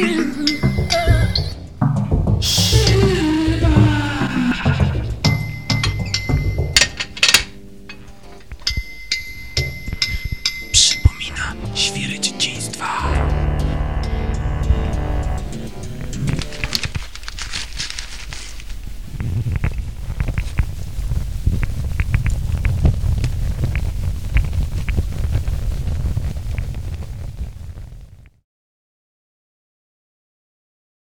Yeah.